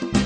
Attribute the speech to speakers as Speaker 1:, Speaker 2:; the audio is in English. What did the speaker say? Speaker 1: you.